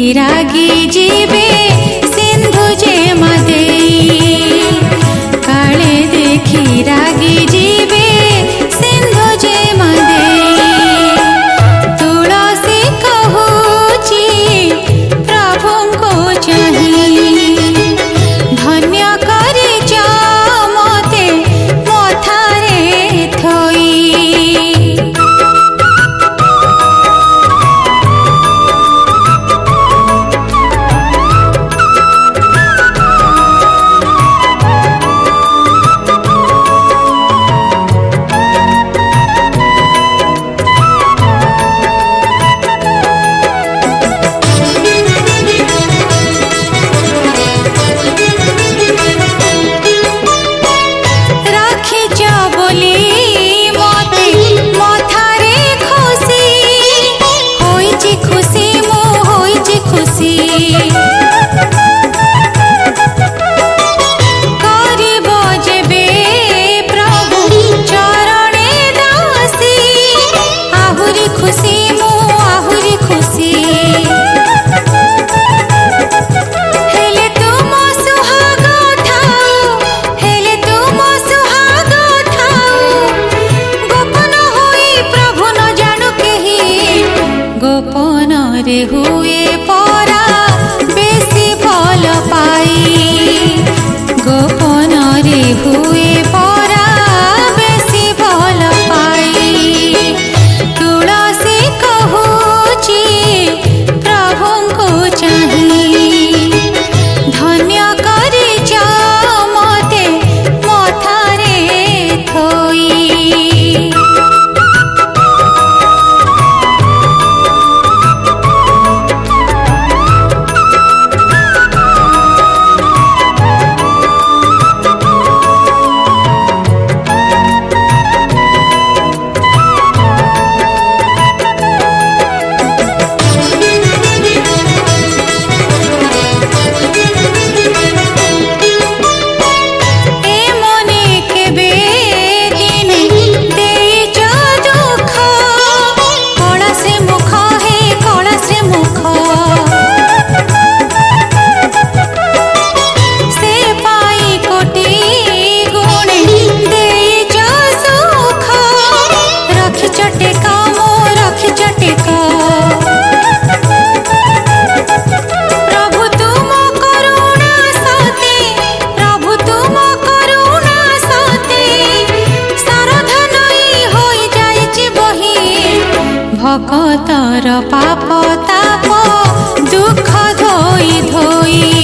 गिरागी जीवे सिंधु जे मदे हुए पा ଭକତର ପାପ ତାପ ଦୁଃଖ ଧୋଇ ଧୋଇ